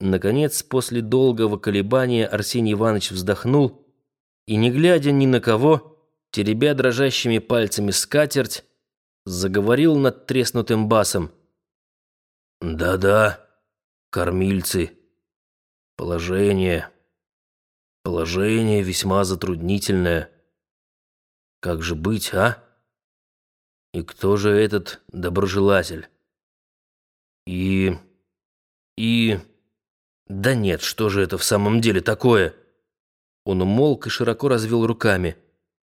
Наконец, после долгого колебания, Арсений Иванович вздохнул и, не глядя ни на кого, теребя дрожащими пальцами скатерть, заговорил над треснутым басом. «Да-да, кормильцы, положение, положение весьма затруднительное. Как же быть, а? И кто же этот доброжелатель? И... и...» «Да нет, что же это в самом деле такое?» Он умолк и широко развел руками.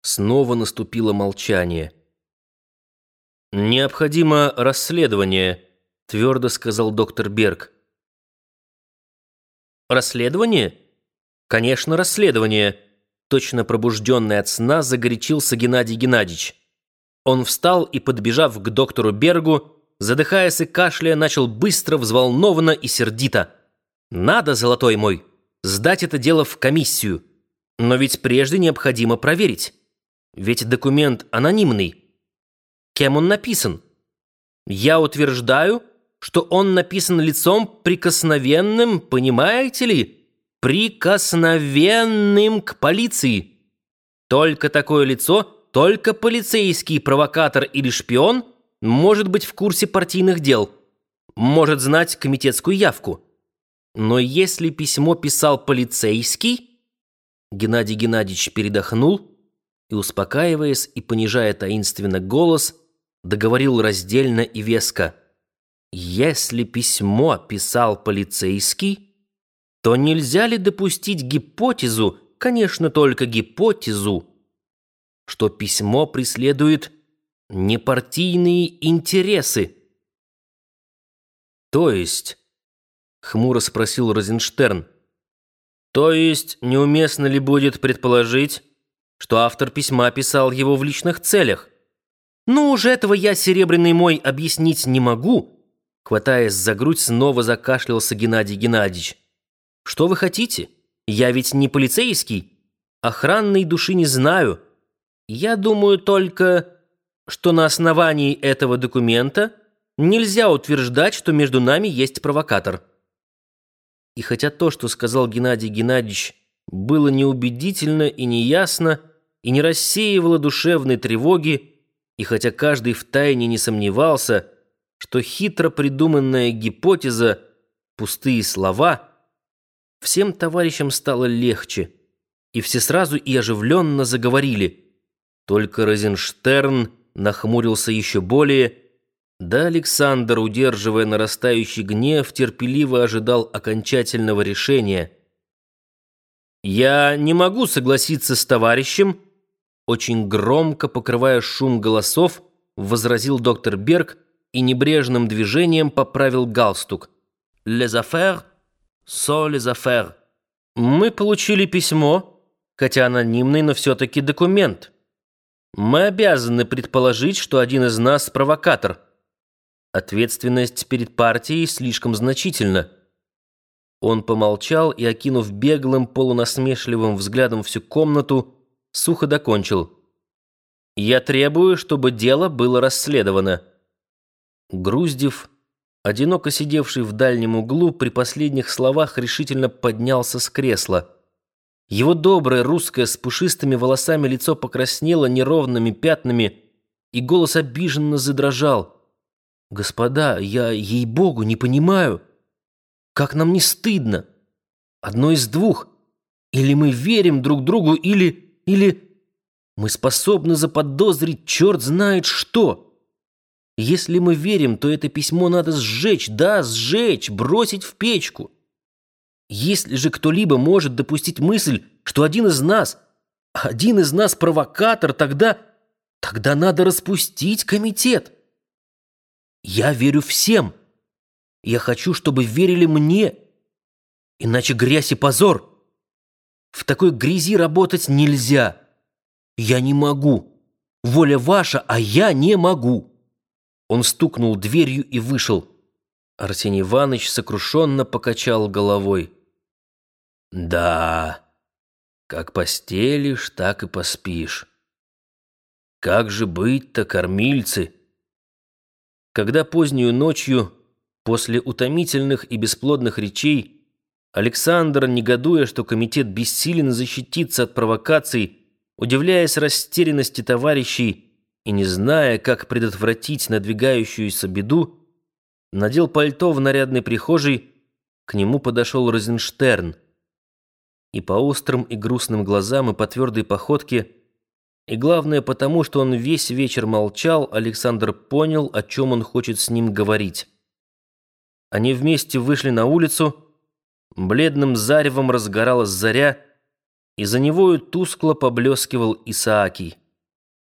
Снова наступило молчание. «Необходимо расследование», — твердо сказал доктор Берг. «Расследование? Конечно, расследование», — точно пробужденный от сна загорячился Геннадий Геннадьевич. Он встал и, подбежав к доктору Бергу, задыхаясь и кашляя, начал быстро, взволнованно и сердито. Надо, золотой мой, сдать это дело в комиссию. Но ведь прежде необходимо проверить. Ведь документ анонимный. Кем он написан? Я утверждаю, что он написан лицом прикосновенным, понимаете ли? Прикосновенным к полиции. Только такое лицо, только полицейский провокатор или шпион может быть в курсе партийных дел, может знать комитетскую явку. Но если письмо писал полицейский... Геннадий Геннадьевич передохнул и, успокаиваясь и понижая таинственно голос, договорил раздельно и веско. Если письмо писал полицейский, то нельзя ли допустить гипотезу, конечно, только гипотезу, что письмо преследует непартийные интересы? То есть хмуро спросил Розенштерн. То есть неуместно ли будет предположить, что автор письма писал его в личных целях? Ну уж этого я, серебряный мой, объяснить не могу. Хватаясь за грудь, снова закашлялся Геннадий Геннадьевич. Что вы хотите? Я ведь не полицейский. Охранной души не знаю. Я думаю только, что на основании этого документа нельзя утверждать, что между нами есть провокатор. И хотя то, что сказал Геннадий Геннадьевич, было неубедительно и неясно, и не рассеивало душевной тревоги, и хотя каждый втайне не сомневался, что хитро придуманная гипотеза — пустые слова, всем товарищам стало легче, и все сразу и оживленно заговорили. Только Розенштерн нахмурился еще более — да Александр, удерживая нарастающий гнев, терпеливо ожидал окончательного решения. «Я не могу согласиться с товарищем», очень громко, покрывая шум голосов, возразил доктор Берг и небрежным движением поправил галстук. «Les affaires sont les affaires». «Мы получили письмо, хотя анонимный, но все-таки документ. Мы обязаны предположить, что один из нас провокатор». Ответственность перед партией слишком значительна. Он помолчал и, окинув беглым, полунасмешливым взглядом всю комнату, сухо докончил. «Я требую, чтобы дело было расследовано». Груздев, одиноко сидевший в дальнем углу, при последних словах решительно поднялся с кресла. Его доброе русское с пушистыми волосами лицо покраснело неровными пятнами, и голос обиженно задрожал. «Господа, я, ей-богу, не понимаю. Как нам не стыдно? Одно из двух. Или мы верим друг другу, или... или... Мы способны заподозрить черт знает что. Если мы верим, то это письмо надо сжечь, да, сжечь, бросить в печку. Если же кто-либо может допустить мысль, что один из нас, один из нас провокатор, тогда... тогда надо распустить комитет». Я верю всем. Я хочу, чтобы верили мне. Иначе грязь и позор. В такой грязи работать нельзя. Я не могу. Воля ваша, а я не могу. Он стукнул дверью и вышел. Арсений Иванович сокрушенно покачал головой. «Да, как постелишь, так и поспишь. Как же быть-то, кормильцы?» Когда позднюю ночью, после утомительных и бесплодных речей, Александр, негодуя, что комитет бессилен защититься от провокаций, удивляясь растерянности товарищей и не зная, как предотвратить надвигающуюся беду, надел пальто в нарядной прихожей, к нему подошел Розенштерн. И по острым и грустным глазам, и по твердой походке, и главное потому, что он весь вечер молчал, Александр понял, о чем он хочет с ним говорить. Они вместе вышли на улицу, бледным заревом разгоралась заря, и за него тускло поблескивал Исаакий.